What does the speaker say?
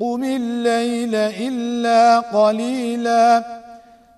قم الليل إلا قليلاً